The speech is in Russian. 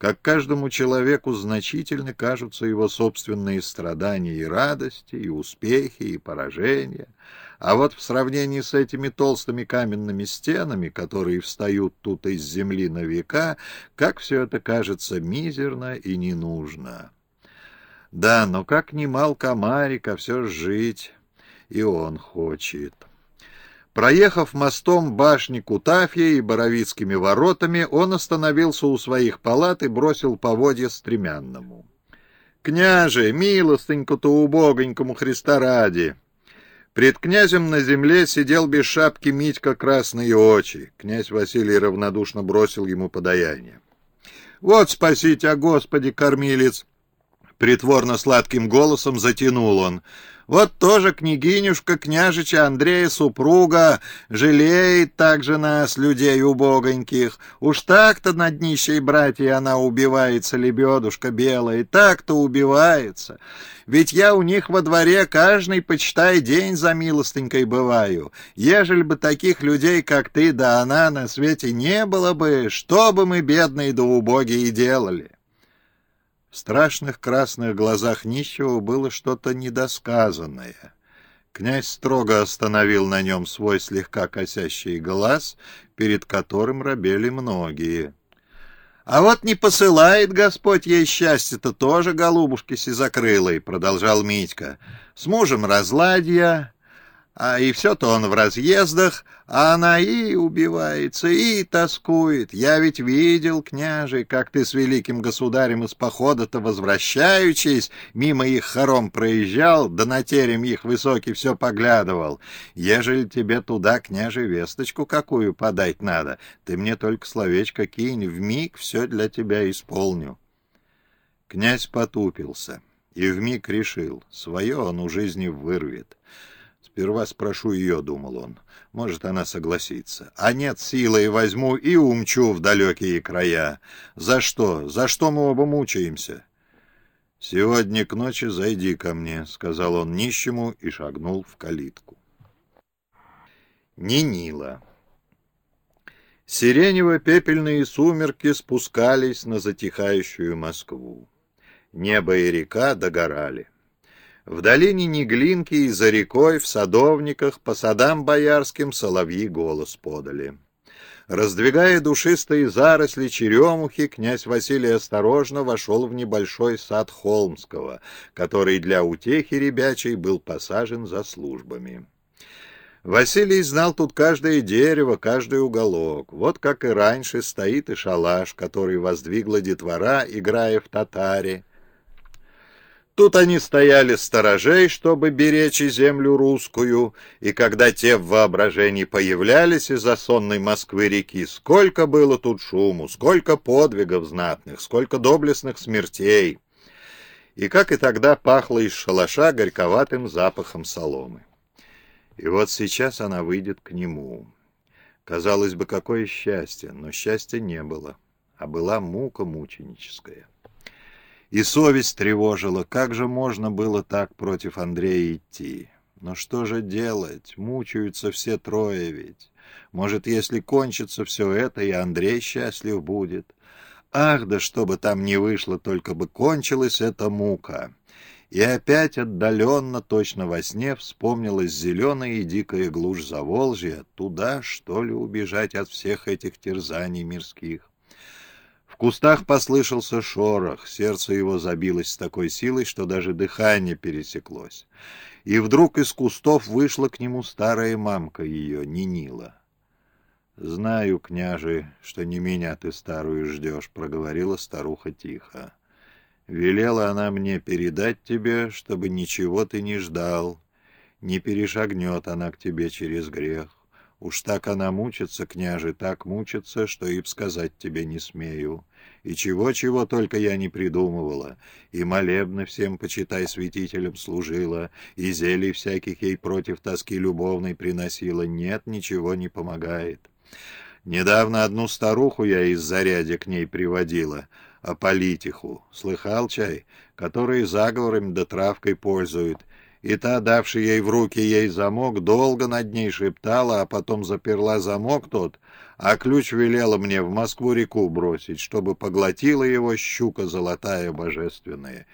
как каждому человеку значительны кажутся его собственные страдания и радости, и успехи, и поражения. А вот в сравнении с этими толстыми каменными стенами, которые встают тут из земли на века, как все это кажется мизерно и не нужно. Да, но как немал комарик, а все жить и он хочет. Проехав мостом башни Кутафья и Боровицкими воротами, он остановился у своих палат и бросил поводья стремянному. «Княже, милостыньку-то убогонькому Христа ради!» Пред князем на земле сидел без шапки Митька Красные Очи. Князь Василий равнодушно бросил ему подаяние. «Вот спасите, о Господи, кормилец!» Притворно сладким голосом затянул он. Вот тоже княгинюшка княжича Андрея супруга жалеет также нас, людей убогоньких. Уж так-то над нищей братьей она убивается, лебедушка белая, так-то убивается. Ведь я у них во дворе каждый, почитай, день за милостынькой бываю. Ежели бы таких людей, как ты да она, на свете не было бы, что бы мы, бедные да убогие, делали?» В страшных красных глазах нищего было что-то недосказанное. Князь строго остановил на нем свой слегка косящий глаз, перед которым робели многие. — А вот не посылает Господь ей счастье-то тоже, голубушки сизокрылой, — продолжал Митька. — С мужем разладья, а и все-то он в разъездах, а она и убивается, и тоскует. Я ведь видел, княже, как ты с великим государем из похода-то возвращаючись, мимо их хором проезжал, да на терем их высокий все поглядывал. Ежели тебе туда, княже, весточку какую подать надо, ты мне только словечко кинь, вмиг все для тебя исполню. Князь потупился и вмиг решил, свое он у жизни вырвет. Сперва спрошу ее, — думал он. Может, она согласится. А нет, силой возьму и умчу в далекие края. За что? За что мы оба мучаемся? «Сегодня к ночи зайди ко мне», — сказал он нищему и шагнул в калитку. Нинила. Сиренево-пепельные сумерки спускались на затихающую Москву. Небо и река догорали. В долине Неглинки и за рекой, в садовниках, по садам боярским соловьи голос подали. Раздвигая душистые заросли черемухи, князь Василий осторожно вошел в небольшой сад Холмского, который для утехи ребячей был посажен за службами. Василий знал тут каждое дерево, каждый уголок. Вот как и раньше стоит и шалаш, который воздвигла детвора, играя в татаре, Тут они стояли сторожей, чтобы беречь и землю русскую, и когда те в воображении появлялись из-за сонной Москвы-реки, сколько было тут шуму, сколько подвигов знатных, сколько доблестных смертей. И как и тогда пахло из шалаша горьковатым запахом соломы. И вот сейчас она выйдет к нему. Казалось бы, какое счастье, но счастья не было, а была мука мученическая. И совесть тревожила, как же можно было так против Андрея идти? Но что же делать? Мучаются все трое ведь. Может, если кончится все это, и Андрей счастлив будет. Ах, да чтобы там не вышло, только бы кончилась эта мука. И опять отдаленно, точно во сне, вспомнилась зеленая и дикая глушь Заволжья. Туда, что ли, убежать от всех этих терзаний мирских? Кустах послышался шорох, сердце его забилось с такой силой, что даже дыхание пересеклось. И вдруг из кустов вышла к нему старая мамка ее, Нинила. «Знаю, княже, что не меня ты старую ждешь», — проговорила старуха тихо. «Велела она мне передать тебе, чтобы ничего ты не ждал. Не перешагнет она к тебе через грех. Уж так она мучится, княже, так мучится, что и сказать тебе не смею. И чего-чего только я не придумывала. И молебны всем, почитай, святителям служила, и зелий всяких ей против тоски любовной приносила. Нет, ничего не помогает. Недавно одну старуху я из зарядя к ней приводила, а политиху. Слыхал чай? Которые заговорами да травкой пользуют. И та, давшая ей в руки ей замок, долго над ней шептала, а потом заперла замок тот, а ключ велела мне в Москву-реку бросить, чтобы поглотила его щука золотая божественная.